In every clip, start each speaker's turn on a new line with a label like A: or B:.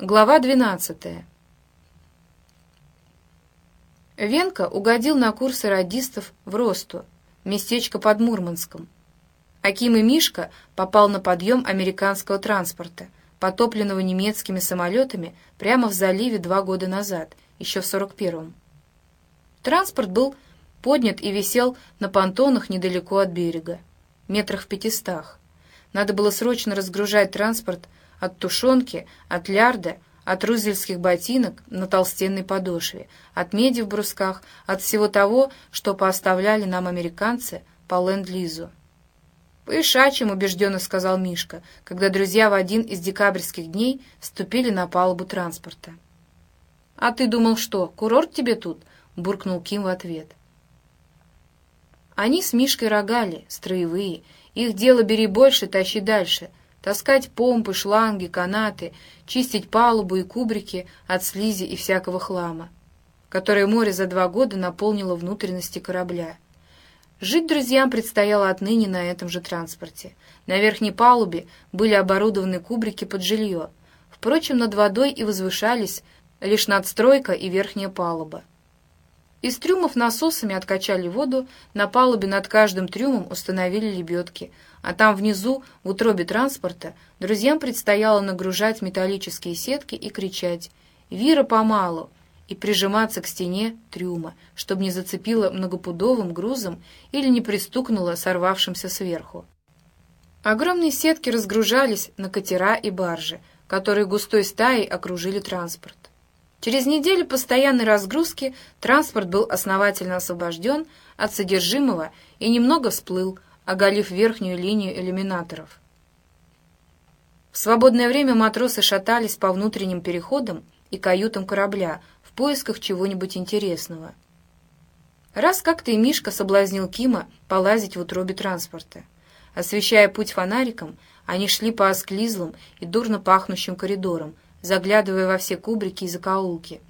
A: Глава 12. Венка угодил на курсы радистов в Росту, местечко под Мурманском. Аким и Мишка попал на подъем американского транспорта, потопленного немецкими самолетами прямо в заливе два года назад, еще в 41-м. Транспорт был поднят и висел на понтонах недалеко от берега, метрах в пятистах. Надо было срочно разгружать транспорт от тушенки, от лярда, от рузельских ботинок на толстенной подошве, от меди в брусках, от всего того, что пооставляли нам американцы по ленд-лизу. «По-ишачьим», — убежденно сказал Мишка, когда друзья в один из декабрьских дней ступили на палубу транспорта. «А ты думал, что, курорт тебе тут?» — буркнул Ким в ответ. Они с Мишкой рогали, строевые. Их дело бери больше, тащи дальше — таскать помпы, шланги, канаты, чистить палубу и кубрики от слизи и всякого хлама, которое море за два года наполнило внутренности корабля. Жить друзьям предстояло отныне на этом же транспорте. На верхней палубе были оборудованы кубрики под жилье. Впрочем, над водой и возвышались лишь надстройка и верхняя палуба. Из трюмов насосами откачали воду, на палубе над каждым трюмом установили лебедки, а там внизу, в утробе транспорта, друзьям предстояло нагружать металлические сетки и кричать «Вира помалу!» и прижиматься к стене трюма, чтобы не зацепило многопудовым грузом или не пристукнуло сорвавшимся сверху. Огромные сетки разгружались на катера и баржи, которые густой стаей окружили транспорт. Через неделю постоянной разгрузки транспорт был основательно освобожден от содержимого и немного всплыл, оголив верхнюю линию иллюминаторов. В свободное время матросы шатались по внутренним переходам и каютам корабля в поисках чего-нибудь интересного. Раз как-то и Мишка соблазнил Кима полазить в утробе транспорта. Освещая путь фонариком, они шли по осклизлым и дурно пахнущим коридорам, заглядывая во все кубрики и закоулки.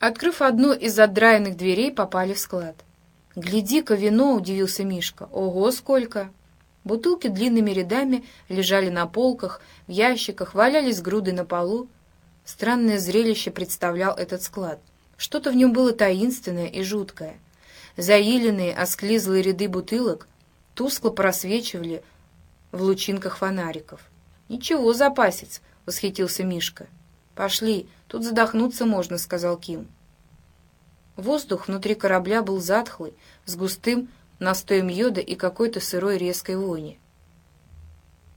A: Открыв одну из задраенных дверей, попали в склад. «Гляди-ка, вино!» — удивился Мишка. «Ого, сколько!» Бутылки длинными рядами лежали на полках, в ящиках, валялись груды на полу. Странное зрелище представлял этот склад. Что-то в нем было таинственное и жуткое. Заиленные, осклизлые ряды бутылок тускло просвечивали в лучинках фонариков. «Ничего, запасец!» — восхитился Мишка. «Пошли, тут задохнуться можно», — сказал Ким. Воздух внутри корабля был затхлый, с густым настоем йода и какой-то сырой резкой вони.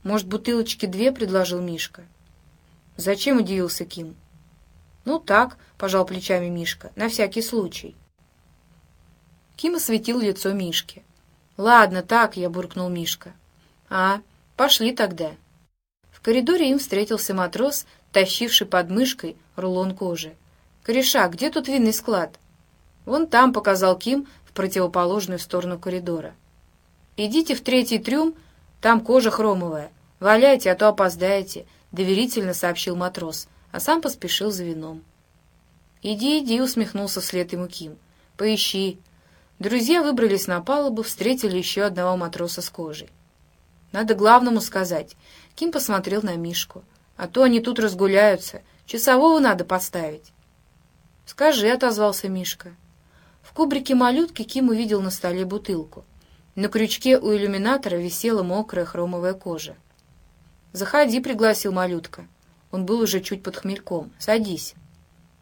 A: «Может, бутылочки две?» — предложил Мишка. «Зачем?» — удивился Ким. «Ну так», — пожал плечами Мишка, — «на всякий случай». Ким осветил лицо Мишки. «Ладно, так», — я буркнул Мишка. «А, пошли тогда» коридоре им встретился матрос, тащивший под мышкой рулон кожи. «Кореша, где тут винный склад?» «Вон там», — показал Ким в противоположную сторону коридора. «Идите в третий трюм, там кожа хромовая. Валяйте, а то опоздаете», — доверительно сообщил матрос, а сам поспешил за вином. «Иди, иди», — усмехнулся вслед ему Ким. «Поищи». Друзья выбрались на палубу, встретили еще одного матроса с кожей. «Надо главному сказать. Ким посмотрел на Мишку. «А то они тут разгуляются. Часового надо поставить». «Скажи», — отозвался Мишка. Кубрике малютки Ким увидел на столе бутылку. На крючке у иллюминатора висела мокрая хромовая кожа. «Заходи», — пригласил малютка. Он был уже чуть под хмельком. «Садись».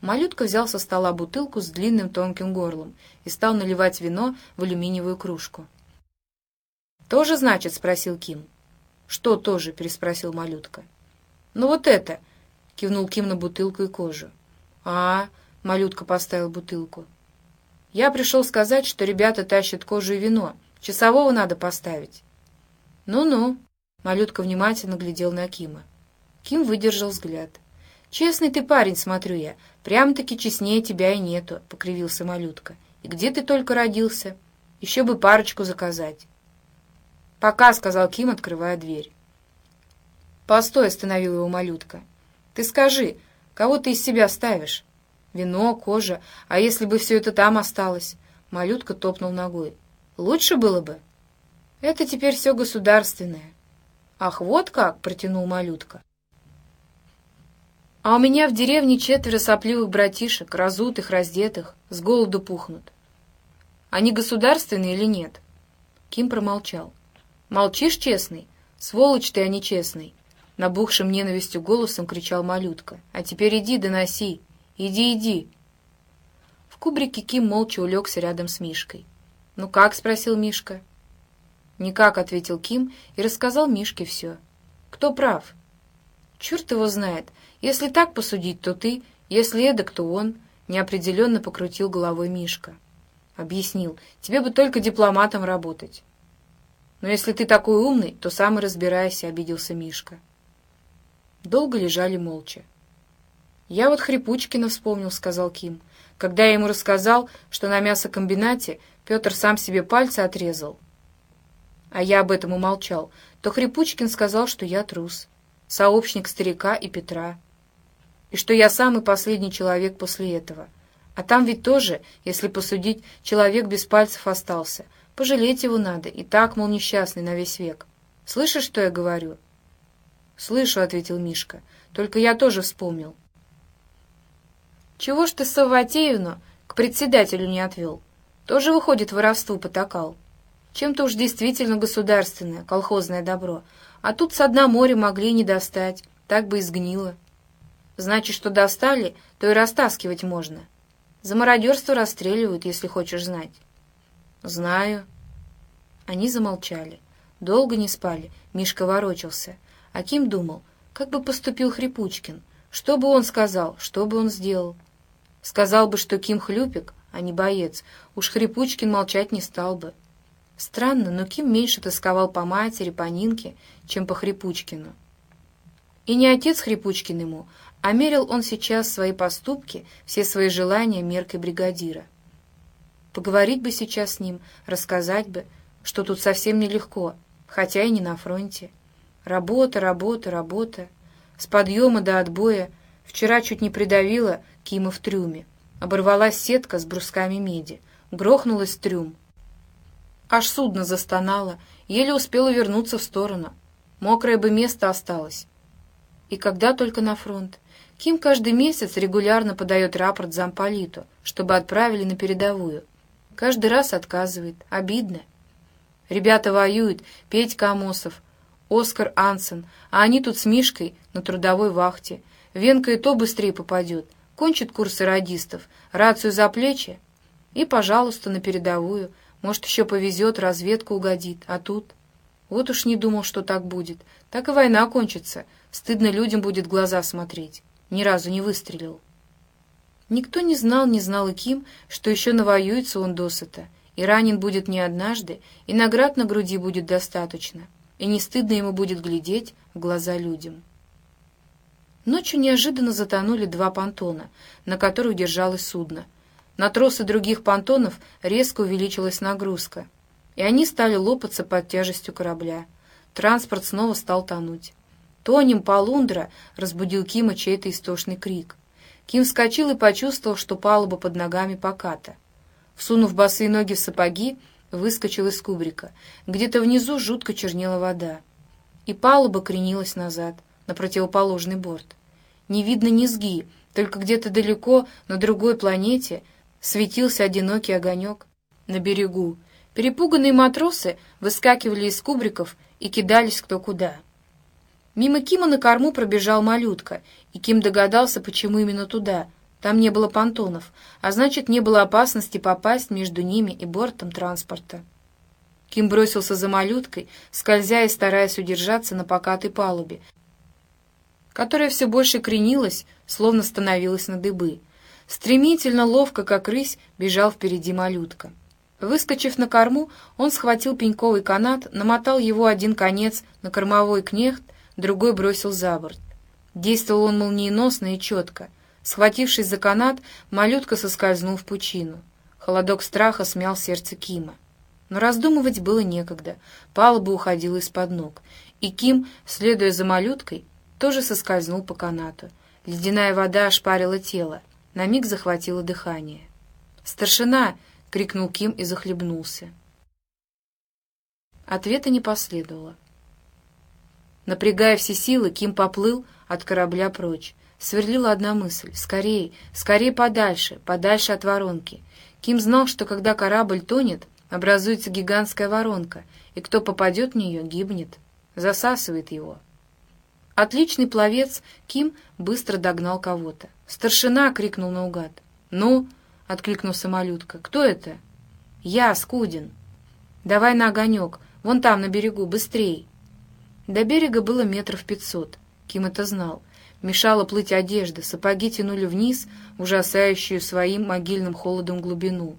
A: Малютка взял со стола бутылку с длинным тонким горлом и стал наливать вино в алюминиевую кружку. «Тоже, значит?» — спросил Ким. «Что тоже?» — переспросил малютка. «Ну вот это!» — кивнул Ким на бутылку и кожу. «А, — малютка поставил бутылку. «Я пришел сказать, что ребята тащат кожу и вино. Часового надо поставить». «Ну-ну», — малютка внимательно глядел на Кима. Ким выдержал взгляд. «Честный ты парень, смотрю я. Прям-таки честнее тебя и нету», — покривился малютка. «И где ты только родился? Еще бы парочку заказать». «Пока», — сказал Ким, открывая дверь. «Постой», — остановил его малютка. «Ты скажи, кого ты из себя ставишь? Вино, кожа, а если бы все это там осталось?» Малютка топнул ногой. «Лучше было бы?» «Это теперь все государственное». «Ах, вот как!» — протянул малютка. А у меня в деревне четверо сопливых братишек, разутых, раздетых, с голоду пухнут. Они государственные или нет?» Ким промолчал. «Молчишь, честный? Сволочь ты, а не честный!» Набухшим ненавистью голосом кричал малютка. «А теперь иди, доноси! Иди, иди!» В кубрике Ким молча улегся рядом с Мишкой. «Ну как?» — спросил Мишка. «Никак», — ответил Ким и рассказал Мишке все. «Кто прав?» «Черт его знает. Если так посудить, то ты, если эдак, то он», — неопределенно покрутил головой Мишка. Объяснил, «Тебе бы только дипломатом работать». «Но если ты такой умный, то сам и разбирайся», — обиделся Мишка. Долго лежали молча. «Я вот Хрипучкина вспомнил», — сказал Ким. «Когда я ему рассказал, что на мясокомбинате Петр сам себе пальцы отрезал, а я об этом умолчал, то Хрипучкин сказал, что я трус, сообщник старика и Петра, и что я самый последний человек после этого. А там ведь тоже, если посудить, человек без пальцев остался. Пожалеть его надо, и так, мол, несчастный на весь век. Слышишь, что я говорю?» «Слышу», — ответил Мишка. «Только я тоже вспомнил». «Чего ж ты Савватеевну к председателю не отвел? Тоже, выходит, воровству потакал. Чем-то уж действительно государственное, колхозное добро. А тут с дна моря могли не достать, так бы и сгнило. Значит, что достали, то и растаскивать можно. За мародерство расстреливают, если хочешь знать». «Знаю». Они замолчали. Долго не спали, Мишка ворочался. Аким думал, как бы поступил Хрипучкин, что бы он сказал, что бы он сделал. Сказал бы, что Ким хлюпик, а не боец, уж Хрипучкин молчать не стал бы. Странно, но Ким меньше тосковал по матери, по Нинке, чем по Хрипучкину. И не отец Хрипучкин ему, а мерил он сейчас свои поступки, все свои желания меркой бригадира. Поговорить бы сейчас с ним, рассказать бы, что тут совсем нелегко, хотя и не на фронте. Работа, работа, работа. С подъема до отбоя вчера чуть не придавила Кима в трюме. Оборвалась сетка с брусками меди. Грохнулась трюм. Аж судно застонало, еле успела вернуться в сторону. Мокрое бы место осталось. И когда только на фронт. Ким каждый месяц регулярно подает рапорт замполиту, чтобы отправили на передовую. Каждый раз отказывает. Обидно. Ребята воюют, Петька Амосов, Оскар Ансен, а они тут с Мишкой на трудовой вахте. Венка и то быстрее попадет. Кончит курсы радистов, рацию за плечи и, пожалуйста, на передовую. Может, еще повезет, разведку угодит. А тут... Вот уж не думал, что так будет. Так и война кончится. Стыдно людям будет глаза смотреть. Ни разу не выстрелил. Никто не знал, не знал и Ким, что еще навоюется он досыта. И ранен будет не однажды, и наград на груди будет достаточно и не стыдно ему будет глядеть в глаза людям. Ночью неожиданно затонули два понтона, на которых держалось судно. На тросы других понтонов резко увеличилась нагрузка, и они стали лопаться под тяжестью корабля. Транспорт снова стал тонуть. «Тонем, полундра!» — разбудил Кима чей-то истошный крик. Ким вскочил и почувствовал, что палуба под ногами поката. Всунув босые ноги в сапоги, выскочил из кубрика. Где-то внизу жутко чернела вода. И палуба кренилась назад, на противоположный борт. Не видно низги, только где-то далеко, на другой планете, светился одинокий огонек на берегу. Перепуганные матросы выскакивали из кубриков и кидались кто куда. Мимо Кима на корму пробежал малютка, и Ким догадался, почему именно туда — там не было понтонов, а значит, не было опасности попасть между ними и бортом транспорта. Ким бросился за малюткой, скользя и стараясь удержаться на покатой палубе, которая все больше кренилась, словно становилась на дыбы. Стремительно, ловко, как рысь, бежал впереди малютка. Выскочив на корму, он схватил пеньковый канат, намотал его один конец на кормовой кнехт, другой бросил за борт. Действовал он молниеносно и четко — Схватившись за канат, малютка соскользнул в пучину. Холодок страха смял сердце Кима. Но раздумывать было некогда. Палуба уходила из-под ног. И Ким, следуя за малюткой, тоже соскользнул по канату. Ледяная вода ошпарила тело. На миг захватило дыхание. «Старшина!» — крикнул Ким и захлебнулся. Ответа не последовало. Напрягая все силы, Ким поплыл, от корабля прочь. Сверлила одна мысль — скорее, скорее подальше, подальше от воронки. Ким знал, что когда корабль тонет, образуется гигантская воронка, и кто попадет в нее, гибнет, засасывает его. Отличный пловец Ким быстро догнал кого-то. «Старшина!» — крикнул наугад. «Ну?» — откликнулся малютка. «Кто это?» «Я, Скудин». «Давай на огонек, вон там, на берегу, быстрей!» До берега было метров пятьсот. Ким это знал. Мешала плыть одежда, сапоги тянули вниз, ужасающую своим могильным холодом глубину.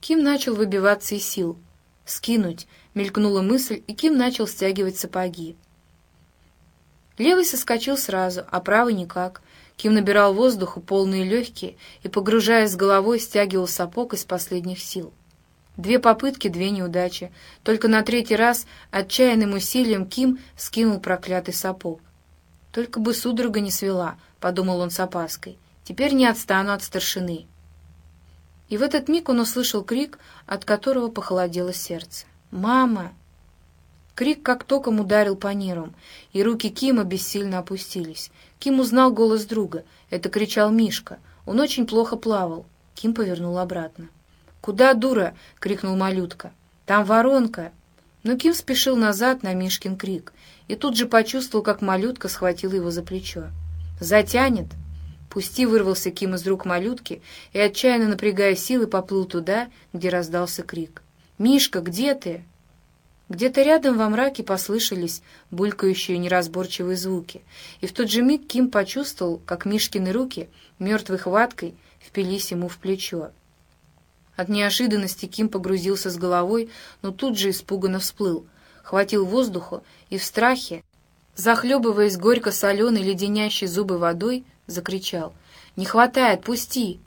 A: Ким начал выбиваться из сил. «Скинуть!» — мелькнула мысль, и Ким начал стягивать сапоги. Левый соскочил сразу, а правый никак. Ким набирал воздуху полные легкие и, погружаясь головой, стягивал сапог из последних сил. Две попытки, две неудачи. Только на третий раз отчаянным усилием Ким скинул проклятый сапог. «Только бы судорога не свела», — подумал он с опаской. «Теперь не отстану от старшины». И в этот миг он услышал крик, от которого похолодело сердце. «Мама!» Крик как током ударил по нервам, и руки Кима бессильно опустились. Ким узнал голос друга. Это кричал Мишка. Он очень плохо плавал. Ким повернул обратно. «Куда, дура?» — крикнул малютка. «Там воронка!» Но Ким спешил назад на Мишкин крик и тут же почувствовал, как малютка схватила его за плечо. «Затянет!» Пусти вырвался Ким из рук малютки и, отчаянно напрягая силы, поплыл туда, где раздался крик. «Мишка, где ты?» Где-то рядом во мраке послышались булькающие неразборчивые звуки, и в тот же миг Ким почувствовал, как Мишкины руки мертвой хваткой впились ему в плечо. От неожиданности Ким погрузился с головой, но тут же испуганно всплыл, хватил воздуху и в страхе, захлебываясь горько-соленой леденящей зубы водой, закричал «Не хватает, пусти!»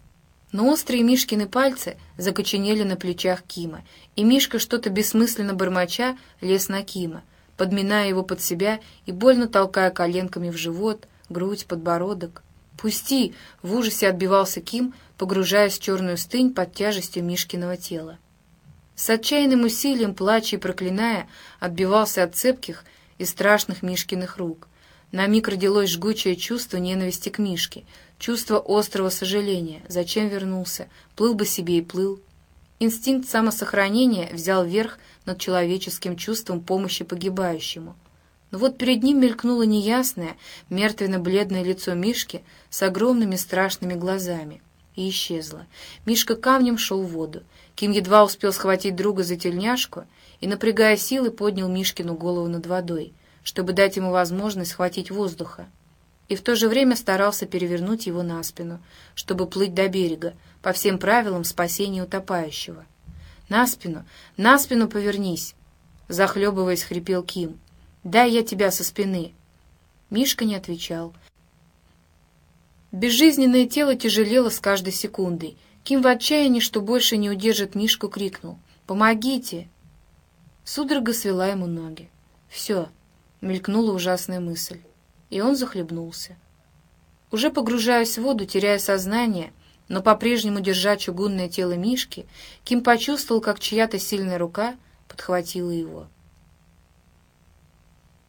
A: Но острые Мишкины пальцы закоченели на плечах Кима, и Мишка, что-то бессмысленно бормоча, лез на Кима, подминая его под себя и больно толкая коленками в живот, грудь, подбородок. «Пусти!» — в ужасе отбивался Ким, погружаясь в черную стынь под тяжестью Мишкиного тела. С отчаянным усилием, плача и проклиная, отбивался от цепких и страшных Мишкиных рук. На миг родилось жгучее чувство ненависти к Мишке, чувство острого сожаления. Зачем вернулся? Плыл бы себе и плыл. Инстинкт самосохранения взял верх над человеческим чувством помощи погибающему. Но вот перед ним мелькнуло неясное, мертвенно-бледное лицо Мишки с огромными страшными глазами. И исчезло. Мишка камнем шел в воду. Ким едва успел схватить друга за тельняшку и, напрягая силы, поднял Мишкину голову над водой, чтобы дать ему возможность схватить воздуха и в то же время старался перевернуть его на спину, чтобы плыть до берега, по всем правилам спасения утопающего. «На спину! На спину повернись!» Захлебываясь, хрипел Ким. «Дай я тебя со спины!» Мишка не отвечал. Безжизненное тело тяжелело с каждой секундой. Ким в отчаянии, что больше не удержит Мишку, крикнул. «Помогите!» Судорога свела ему ноги. «Все!» — мелькнула ужасная мысль и он захлебнулся. Уже погружаясь в воду, теряя сознание, но по-прежнему держа чугунное тело Мишки, Ким почувствовал, как чья-то сильная рука подхватила его.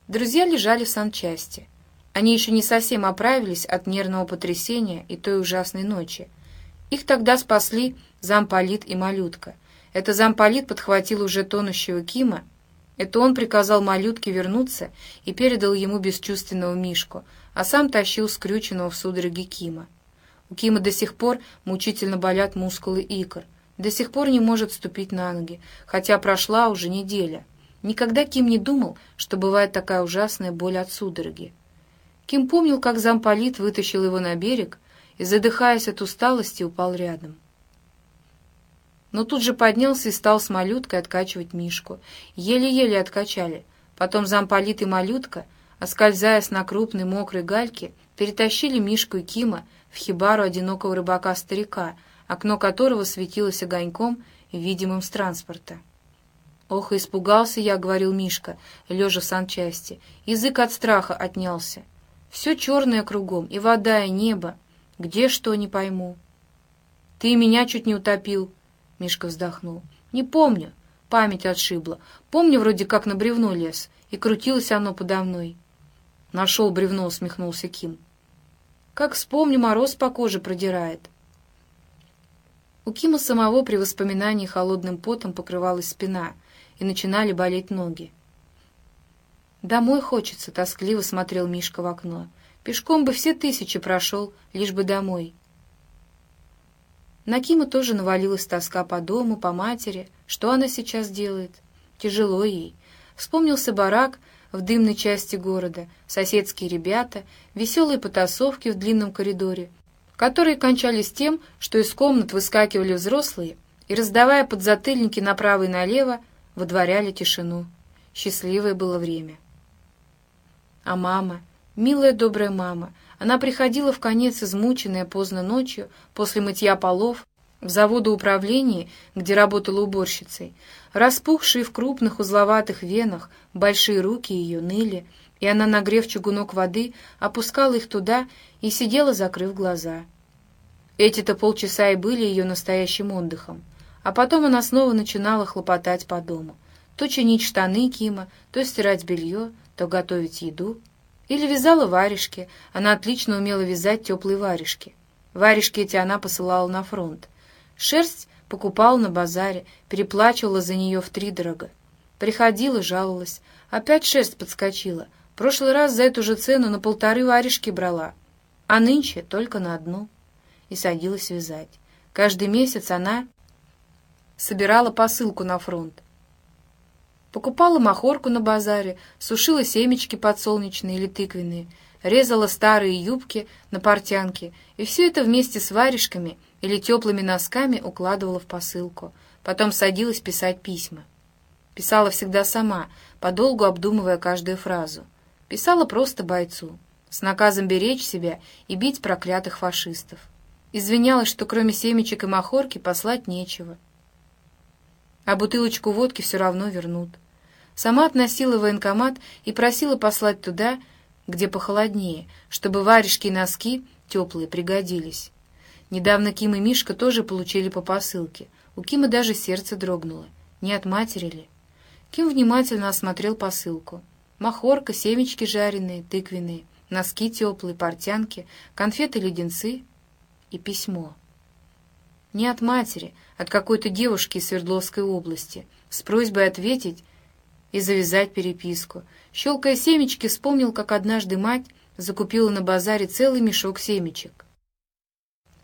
A: Друзья лежали в санчасти. Они еще не совсем оправились от нервного потрясения и той ужасной ночи. Их тогда спасли замполит и малютка. Это замполит подхватил уже тонущего Кима это он приказал малютке вернуться и передал ему бесчувственного Мишку, а сам тащил скрюченного в судороге Кима. У Кима до сих пор мучительно болят мускулы икр, до сих пор не может ступить на ноги, хотя прошла уже неделя. Никогда Ким не думал, что бывает такая ужасная боль от судороги. Ким помнил, как замполит вытащил его на берег и, задыхаясь от усталости, упал рядом но тут же поднялся и стал с малюткой откачивать Мишку. Еле-еле откачали. Потом замполит и малютка, оскользаясь на крупной мокрой гальке, перетащили Мишку и Кима в хибару одинокого рыбака-старика, окно которого светилось огоньком, видимым с транспорта. «Ох, испугался я», — говорил Мишка, лежа в санчасти. Язык от страха отнялся. «Все черное кругом, и вода, и небо. Где что, не пойму». «Ты меня чуть не утопил», Мишка вздохнул. «Не помню. Память отшибла. Помню, вроде как на бревно лез, и крутилось оно подо мной». Нашел бревно, усмехнулся Ким. Как вспомню, мороз по коже продирает. У Кима самого при воспоминании холодным потом покрывалась спина, и начинали болеть ноги. «Домой хочется», — тоскливо смотрел Мишка в окно. «Пешком бы все тысячи прошел, лишь бы домой». На Кима тоже навалилась тоска по дому, по матери. Что она сейчас делает? Тяжело ей. Вспомнился барак в дымной части города, соседские ребята, веселые потасовки в длинном коридоре, которые кончались тем, что из комнат выскакивали взрослые и, раздавая подзатыльники направо и налево, водворяли тишину. Счастливое было время. А мама, милая добрая мама, она приходила в конец измученная поздно ночью после мытья полов в заводоуправлении, где работала уборщицей. Распухшие в крупных узловатых венах, большие руки ее ныли, и она, нагрев чугунок воды, опускала их туда и сидела, закрыв глаза. Эти-то полчаса и были ее настоящим отдыхом. А потом она снова начинала хлопотать по дому. То чинить штаны Кима, то стирать белье, то готовить еду. Или вязала варежки. Она отлично умела вязать теплые варежки. Варежки эти она посылала на фронт. Шерсть покупала на базаре, переплачивала за нее втридорого. Приходила, жаловалась. Опять шерсть подскочила. Прошлый раз за эту же цену на полторы варежки брала. А нынче только на одну. И садилась вязать. Каждый месяц она собирала посылку на фронт. Покупала махорку на базаре, сушила семечки подсолнечные или тыквенные, резала старые юбки на портянке, и все это вместе с варежками или теплыми носками укладывала в посылку. Потом садилась писать письма. Писала всегда сама, подолгу обдумывая каждую фразу. Писала просто бойцу, с наказом беречь себя и бить проклятых фашистов. Извинялась, что кроме семечек и махорки послать нечего. А бутылочку водки все равно вернут. Сама относила военкомат и просила послать туда, где похолоднее, чтобы варежки и носки теплые пригодились. Недавно Ким и Мишка тоже получили по посылке. У Кима даже сердце дрогнуло. Не от матери ли? Ким внимательно осмотрел посылку. Махорка, семечки жареные, тыквенные, носки теплые, портянки, конфеты-леденцы и письмо. Не от матери, от какой-то девушки из Свердловской области, с просьбой ответить и завязать переписку. Щелкая семечки, вспомнил, как однажды мать закупила на базаре целый мешок семечек.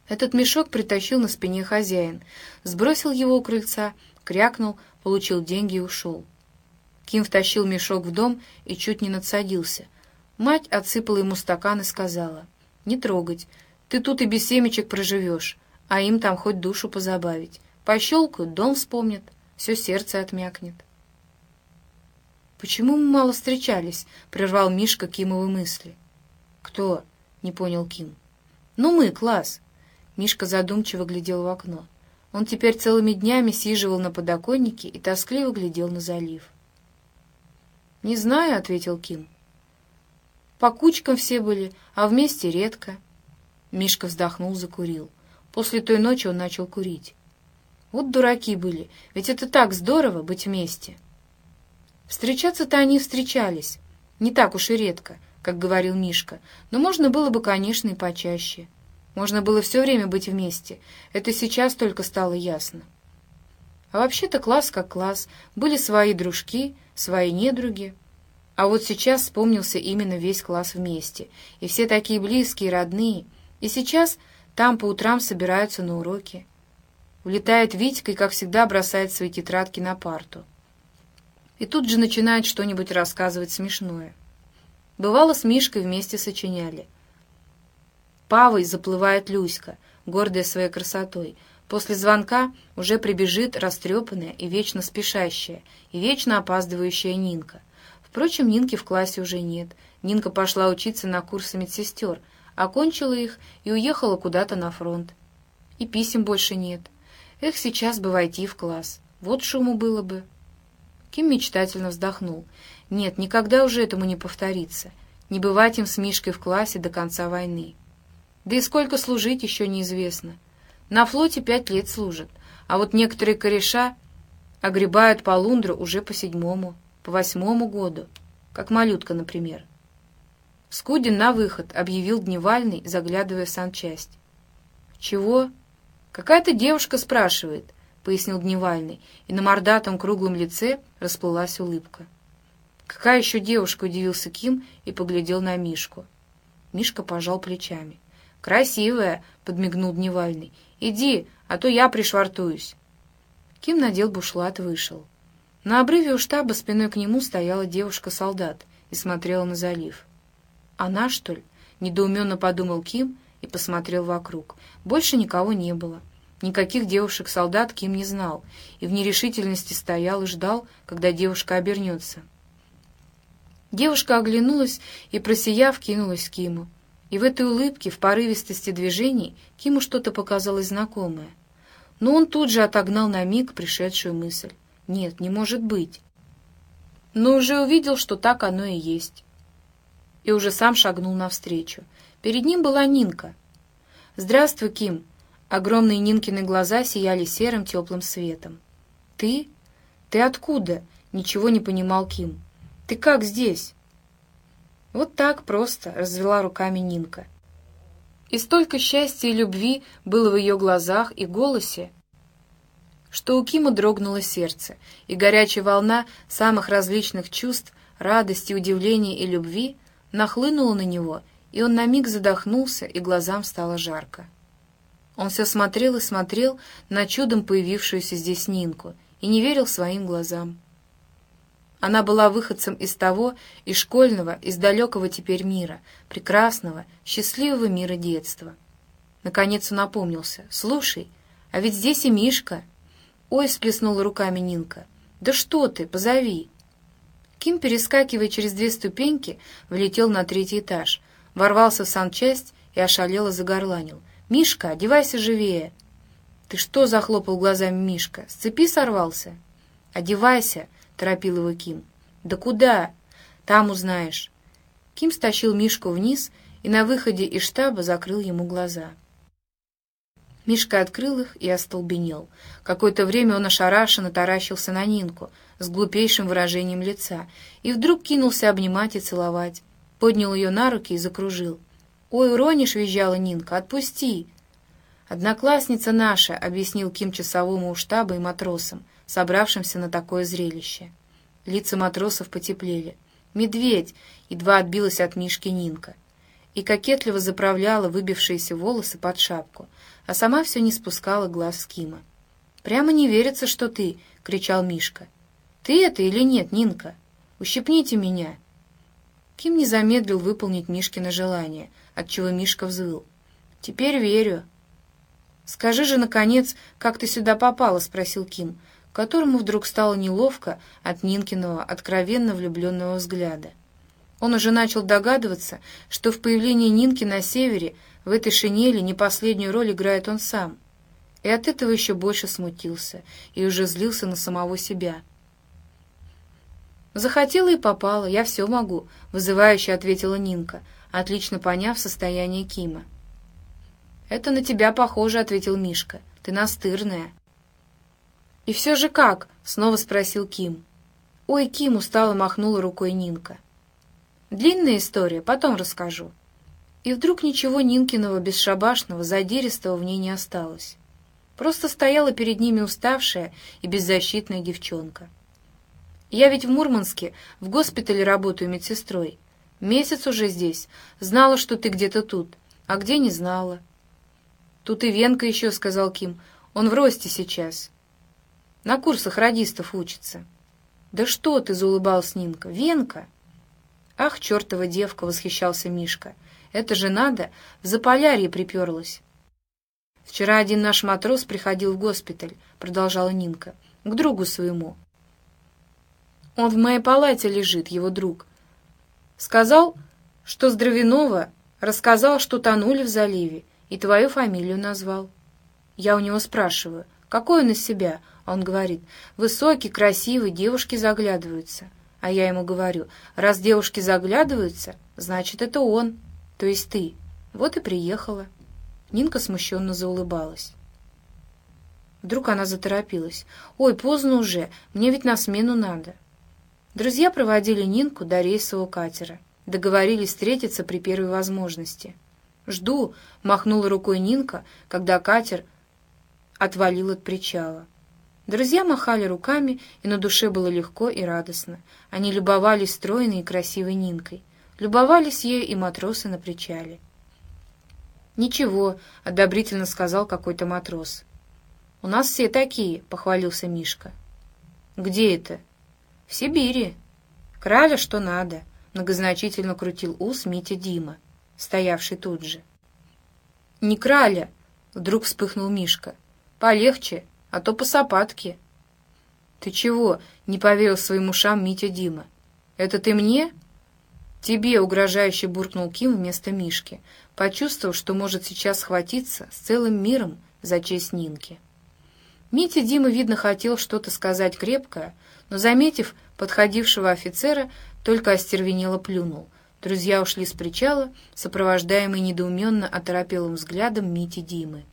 A: Этот мешок притащил на спине хозяин, сбросил его у крыльца, крякнул, получил деньги и ушел. Ким втащил мешок в дом и чуть не надсадился. Мать отсыпала ему стакан и сказала, «Не трогать, ты тут и без семечек проживешь, а им там хоть душу позабавить. Пощелкают, дом вспомнят, все сердце отмякнет». «Почему мы мало встречались?» — прервал Мишка Кимовы мысли. «Кто?» — не понял Ким. «Ну мы, класс». Мишка задумчиво глядел в окно. Он теперь целыми днями сиживал на подоконнике и тоскливо глядел на залив. «Не знаю», — ответил Ким. «По кучкам все были, а вместе редко». Мишка вздохнул, закурил. После той ночи он начал курить. «Вот дураки были, ведь это так здорово быть вместе». Встречаться-то они встречались, не так уж и редко, как говорил Мишка, но можно было бы, конечно, и почаще. Можно было все время быть вместе, это сейчас только стало ясно. А вообще-то класс как класс, были свои дружки, свои недруги. А вот сейчас вспомнился именно весь класс вместе, и все такие близкие, родные, и сейчас там по утрам собираются на уроки. Улетает Витька и, как всегда, бросает свои тетрадки на парту и тут же начинает что-нибудь рассказывать смешное. Бывало, с Мишкой вместе сочиняли. Павой заплывает Люська, гордая своей красотой. После звонка уже прибежит растрепанная и вечно спешащая, и вечно опаздывающая Нинка. Впрочем, Нинки в классе уже нет. Нинка пошла учиться на курсы медсестер, окончила их и уехала куда-то на фронт. И писем больше нет. Эх, сейчас бы войти в класс. Вот шуму было бы. Ким мечтательно вздохнул. Нет, никогда уже этому не повторится. Не бывать им с Мишкой в классе до конца войны. Да и сколько служить, еще неизвестно. На флоте пять лет служат, а вот некоторые кореша огребают по лундру уже по седьмому, по восьмому году, как малютка, например. «Скудин на выход», — объявил Дневальный, заглядывая в санчасть. «Чего?» «Какая-то девушка спрашивает», — пояснил Дневальный, и на мордатом круглом лице расплылась улыбка. «Какая еще девушка?» — удивился Ким и поглядел на Мишку. Мишка пожал плечами. «Красивая!» — подмигнул Дневальный. «Иди, а то я пришвартуюсь». Ким надел бушлат и вышел. На обрыве у штаба спиной к нему стояла девушка-солдат и смотрела на залив. «Она, что ли?» — недоуменно подумал Ким и посмотрел вокруг. Больше никого не было. Никаких девушек-солдат Ким не знал, и в нерешительности стоял и ждал, когда девушка обернется. Девушка оглянулась и, просияв, кинулась к Киму. И в этой улыбке, в порывистости движений, Киму что-то показалось знакомое. Но он тут же отогнал на миг пришедшую мысль. Нет, не может быть. Но уже увидел, что так оно и есть и уже сам шагнул навстречу. Перед ним была Нинка. «Здравствуй, Ким!» Огромные Нинкины глаза сияли серым теплым светом. «Ты? Ты откуда?» — ничего не понимал Ким. «Ты как здесь?» «Вот так просто», — развела руками Нинка. И столько счастья и любви было в ее глазах и голосе, что у Кима дрогнуло сердце, и горячая волна самых различных чувств, радости, удивления и любви нахлынуло на него, и он на миг задохнулся, и глазам стало жарко. Он все смотрел и смотрел на чудом появившуюся здесь Нинку и не верил своим глазам. Она была выходцем из того, из школьного, из далекого теперь мира, прекрасного, счастливого мира детства. Наконец он напомнился. «Слушай, а ведь здесь и Мишка!» «Ой!» — сплеснула руками Нинка. «Да что ты, позови!» Ким, перескакивая через две ступеньки, влетел на третий этаж, ворвался в санчасть и ошалело загорланил. «Мишка, одевайся живее!» «Ты что?» — захлопал глазами Мишка. «С цепи сорвался?» «Одевайся!» — торопил его Ким. «Да куда?» «Там узнаешь». Ким стащил Мишку вниз и на выходе из штаба закрыл ему глаза. Мишка открыл их и остолбенел. Какое-то время он ошарашенно таращился на Нинку с глупейшим выражением лица и вдруг кинулся обнимать и целовать. Поднял ее на руки и закружил. «Ой, уронишь!» — визжала Нинка. «Отпусти!» «Одноклассница наша!» — объяснил Ким часовому у штаба и матросам, собравшимся на такое зрелище. Лица матросов потеплели. «Медведь!» — едва отбилась от Мишки Нинка и кокетливо заправляла выбившиеся волосы под шапку, а сама все не спускала глаз с Кима. «Прямо не верится, что ты!» — кричал Мишка. «Ты это или нет, Нинка? Ущипните меня!» Ким не замедлил выполнить Мишкино желание, отчего Мишка взвыл. «Теперь верю». «Скажи же, наконец, как ты сюда попала?» — спросил Ким, которому вдруг стало неловко от Нинкиного откровенно влюбленного взгляда. Он уже начал догадываться, что в появлении Нинки на севере в этой шинели не последнюю роль играет он сам. И от этого еще больше смутился и уже злился на самого себя. «Захотела и попала, я все могу», — вызывающе ответила Нинка, отлично поняв состояние Кима. «Это на тебя похоже», — ответил Мишка. «Ты настырная». «И все же как?» — снова спросил Ким. «Ой, Ким!» — устало махнула рукой Нинка. Длинная история, потом расскажу. И вдруг ничего Нинкиного бесшабашного, задиристого в ней не осталось. Просто стояла перед ними уставшая и беззащитная девчонка. Я ведь в Мурманске, в госпитале работаю медсестрой. Месяц уже здесь. Знала, что ты где-то тут. А где не знала. Тут и Венка еще, — сказал Ким. Он в росте сейчас. На курсах радистов учится. Да что ты, — заулыбалась Нинка. Венка! «Ах, чертова девка!» — восхищался Мишка. «Это же надо! В Заполярье приперлась!» «Вчера один наш матрос приходил в госпиталь», — продолжала Нинка, — «к другу своему. Он в моей палате лежит, его друг. Сказал, что с Дровянова рассказал, что тонули в заливе, и твою фамилию назвал. Я у него спрашиваю, какой он из себя, а он говорит, высокий, красивый, девушки заглядываются». А я ему говорю, раз девушки заглядываются, значит, это он, то есть ты. Вот и приехала. Нинка смущенно заулыбалась. Вдруг она заторопилась. «Ой, поздно уже, мне ведь на смену надо». Друзья проводили Нинку до рейсового катера. договорились встретиться при первой возможности. «Жду», — махнула рукой Нинка, когда катер отвалил от причала. Друзья махали руками, и на душе было легко и радостно. Они любовались стройной и красивой Нинкой. Любовались ею и матросы на причале. «Ничего», — одобрительно сказал какой-то матрос. «У нас все такие», — похвалился Мишка. «Где это?» «В Сибири». «Краля что надо», — многозначительно крутил ус Митя Дима, стоявший тут же. «Не краля!» — вдруг вспыхнул Мишка. «Полегче, а то по сапатке». «Ты чего?» — не поверил своим ушам Митя Дима. «Это ты мне?» «Тебе!» — угрожающе буркнул Ким вместо Мишки, почувствовав, что может сейчас схватиться с целым миром за честь Нинки. Митя Дима, видно, хотел что-то сказать крепкое, но, заметив подходившего офицера, только остервенело плюнул. Друзья ушли с причала, сопровождаемые недоуменно оторопелым взглядом Мити Димы.